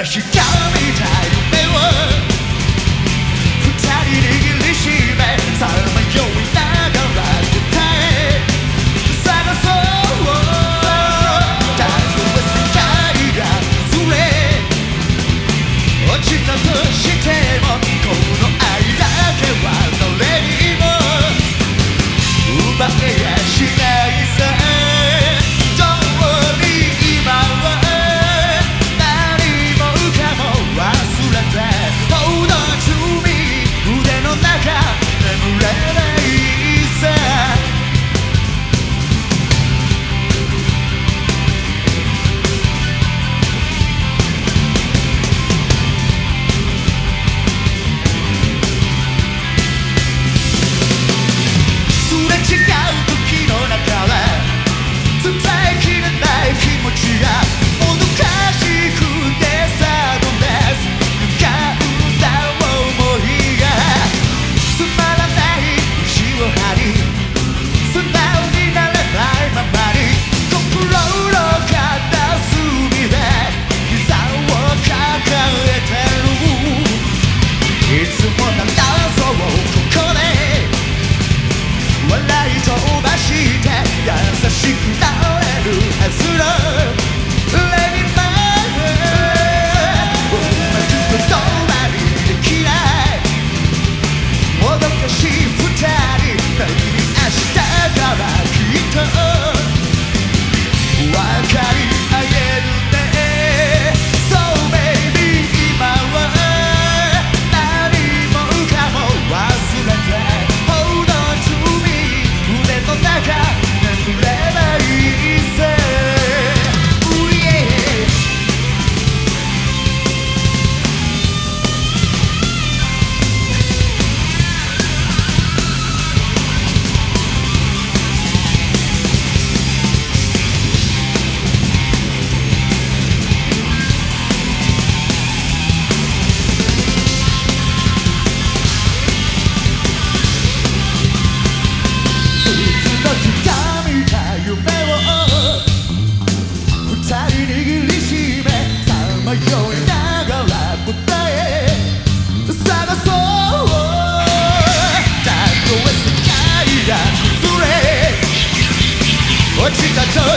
flesh, you got me tied. 優しくなれるはずの to do